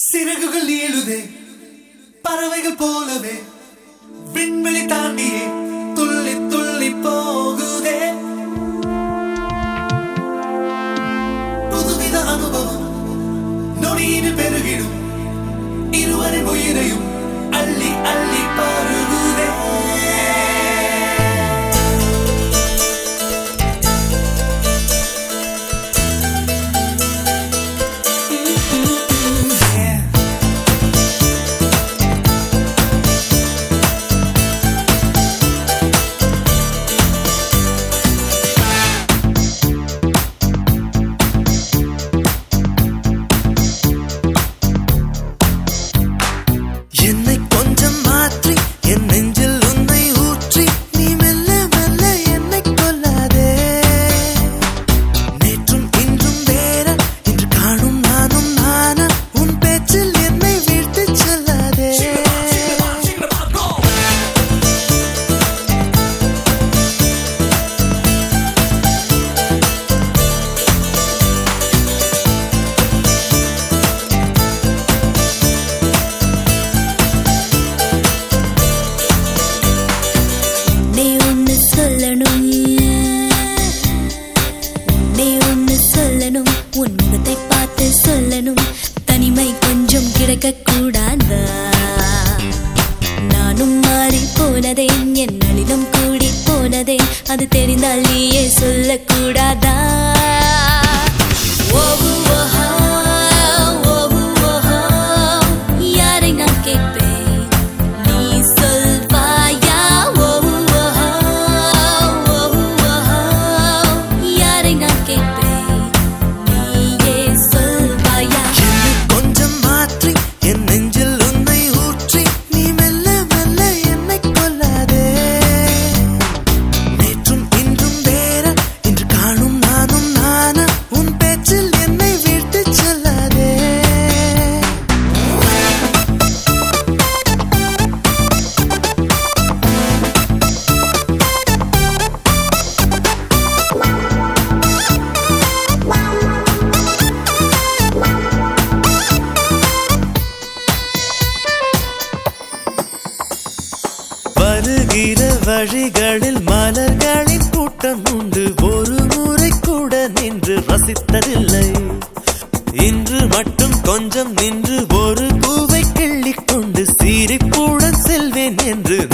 சிறகுகள் ஏழுதே பறவைகள் போலவே விண்வெளி தாண்டியே города. செல்கிற வழிகளில் மலர்களின் கூட்டம் உண்டு. ஒரு முறை கூட நின்று ரசித்ததில்லை. இன்று மட்டும் கொஞ்சம் நின்று ஒரு பூவை கிள்ளிக்கொண்டு சிரிப்புடன் செல்வேன் என்று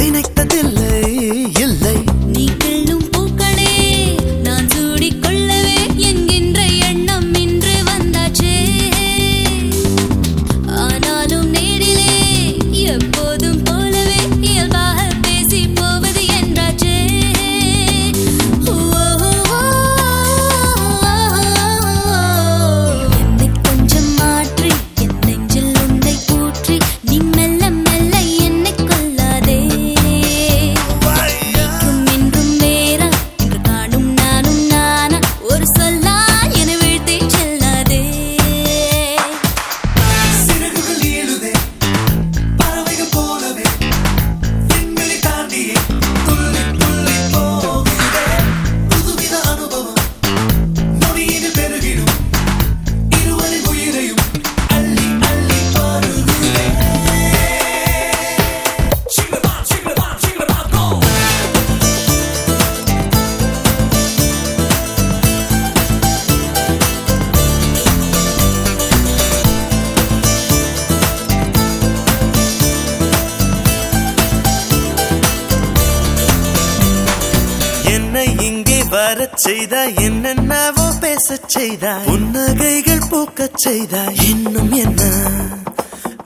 இங்கே வரச் செய்தாய். என்னென்னவோ பேசச் செய்தாய். புன்னகைகள் பூக்கச் செய்தாய். இன்னும் என்ன?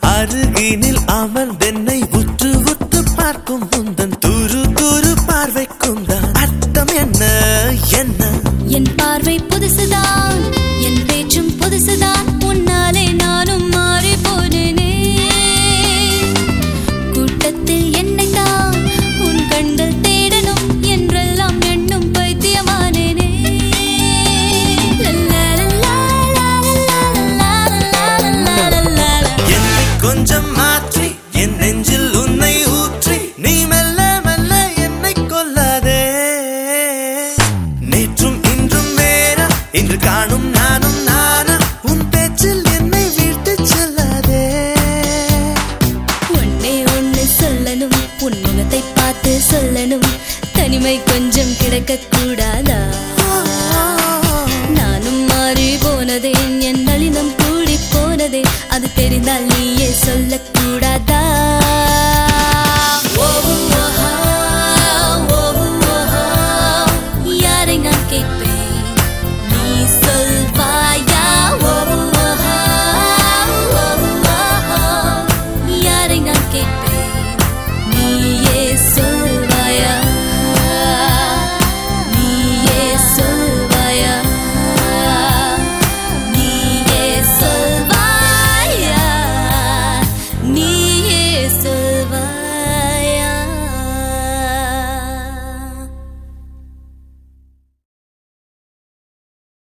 அருகினில் அமர்ந்தென்னை உற்று உற்று பார்க்கும் முந்தன் நடக்க கூடாதா நானும் மாறி போனதே என் நளினம் கூடி போனதே அது தெரிந்தால் நீயே சொல்லக்கூடாது